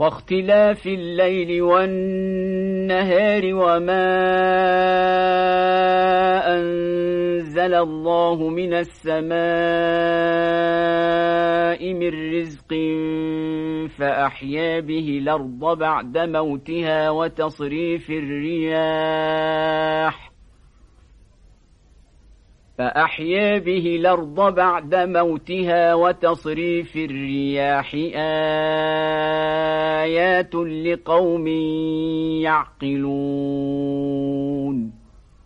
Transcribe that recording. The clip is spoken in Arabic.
واختلاف الليل والنهار وما أنزل الله من السماء من رزق فأحيا به الأرض بعد موتها وتصريف الرياح فأحيا به الأرض بعد موتها وتصريف الرياح آيات لقوم يعقلون